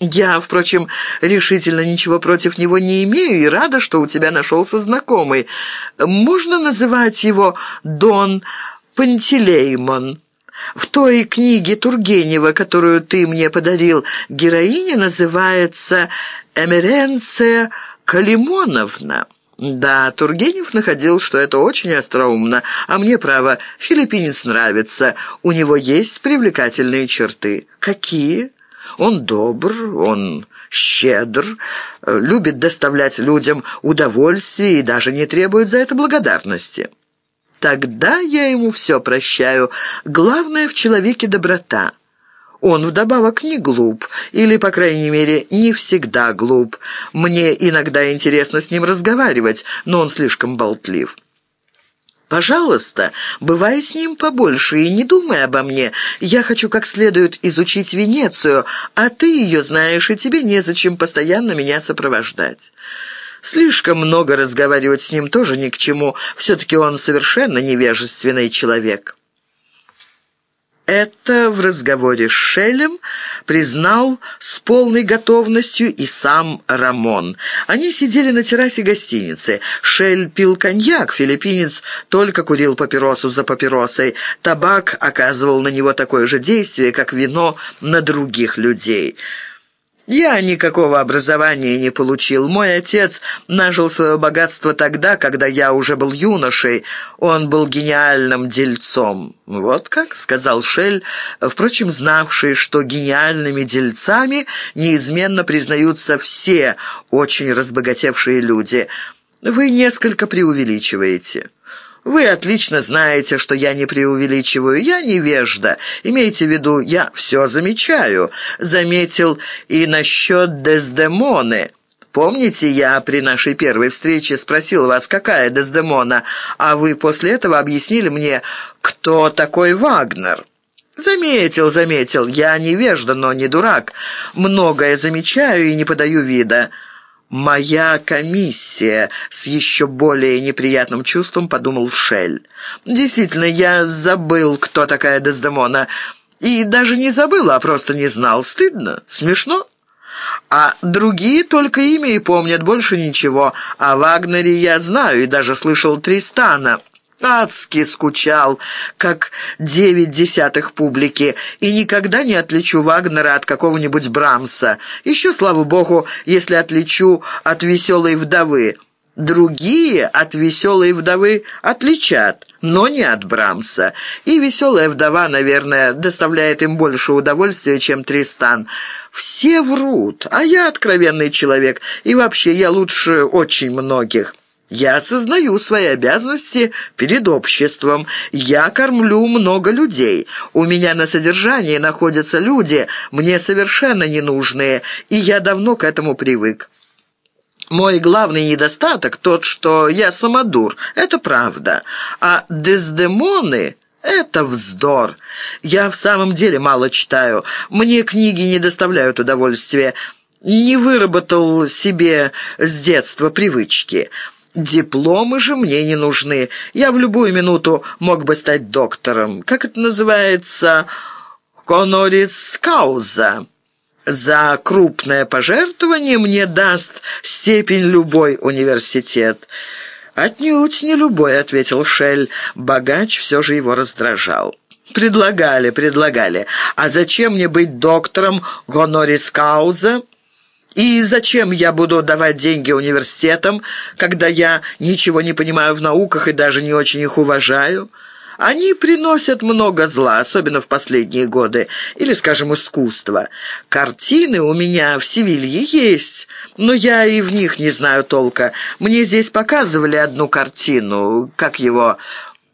Я, впрочем, решительно ничего против него не имею и рада, что у тебя нашелся знакомый. Можно называть его Дон Пантелеймон. В той книге Тургенева, которую ты мне подарил, героиня называется Эмеренция Калимоновна. Да, Тургенев находил, что это очень остроумно, а мне, право, филиппинец нравится. У него есть привлекательные черты. Какие? Он добр, он щедр, любит доставлять людям удовольствие и даже не требует за это благодарности. Тогда я ему все прощаю. Главное в человеке доброта. Он вдобавок не глуп, или, по крайней мере, не всегда глуп. Мне иногда интересно с ним разговаривать, но он слишком болтлив. Пожалуйста, бывай с ним побольше и не думай обо мне. Я хочу как следует изучить Венецию, а ты ее знаешь, и тебе незачем постоянно меня сопровождать». Слишком много разговаривать с ним тоже ни к чему. Все-таки он совершенно невежественный человек». Это в разговоре с Шелем признал с полной готовностью и сам Рамон. Они сидели на террасе гостиницы. Шель пил коньяк, филиппинец только курил папиросу за папиросой. Табак оказывал на него такое же действие, как вино на других людей. Я никакого образования не получил. Мой отец нажил свое богатство тогда, когда я уже был юношей. Он был гениальным дельцом». «Вот как?» — сказал Шель, впрочем, знавший, что гениальными дельцами неизменно признаются все очень разбогатевшие люди. «Вы несколько преувеличиваете». Вы отлично знаете, что я не преувеличиваю, я невежда. Имейте в виду, я все замечаю. Заметил и насчет Дездемоны. Помните, я при нашей первой встрече спросил вас, какая Дездемона, а вы после этого объяснили мне, кто такой Вагнер?» «Заметил, заметил. Я невежда, но не дурак. Многое замечаю и не подаю вида». «Моя комиссия!» — с еще более неприятным чувством подумал Шель. «Действительно, я забыл, кто такая Дездемона. И даже не забыл, а просто не знал. Стыдно? Смешно?» А другие только имя и помнят, больше ничего. О Вагнере я знаю и даже слышал Тристана. Адски скучал, как девять десятых публики, и никогда не отличу Вагнера от какого-нибудь Брамса. Еще, слава богу, если отличу от «Веселой вдовы». Другие от «Веселой вдовы» отличат, но не от Брамса. И «Веселая вдова», наверное, доставляет им больше удовольствия, чем Тристан. Все врут, а я откровенный человек, и вообще я лучше очень многих». Я осознаю свои обязанности перед обществом. Я кормлю много людей. У меня на содержании находятся люди, мне совершенно ненужные, и я давно к этому привык. Мой главный недостаток тот, что я самодур. Это правда. А Дездемоны... «Это вздор. Я в самом деле мало читаю. Мне книги не доставляют удовольствия. Не выработал себе с детства привычки». Дипломы же мне не нужны. Я в любую минуту мог бы стать доктором. Как это называется? Конорис кауза. За крупное пожертвование мне даст степень любой университет». «Отнюдь не любой», — ответил Шель. Богач все же его раздражал. «Предлагали, предлагали. А зачем мне быть доктором гонорис кауза?» И зачем я буду давать деньги университетам, когда я ничего не понимаю в науках и даже не очень их уважаю? Они приносят много зла, особенно в последние годы, или, скажем, искусство. Картины у меня в Севилье есть, но я и в них не знаю толка. Мне здесь показывали одну картину, как его...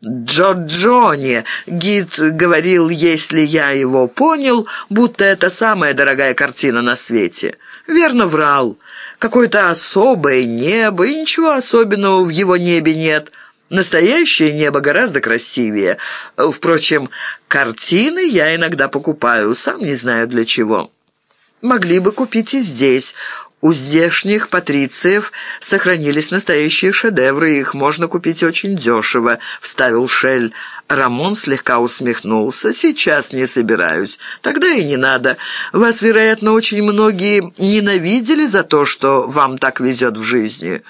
Джорджоне. Гид говорил, если я его понял, будто это самая дорогая картина на свете. Верно врал. Какое-то особое небо, и ничего особенного в его небе нет. Настоящее небо гораздо красивее. Впрочем, картины я иногда покупаю, сам не знаю для чего. Могли бы купить и здесь. У здешних патрициев сохранились настоящие шедевры, их можно купить очень дешево», — вставил Шель. Рамон слегка усмехнулся. «Сейчас не собираюсь. Тогда и не надо. Вас, вероятно, очень многие ненавидели за то, что вам так везет в жизни».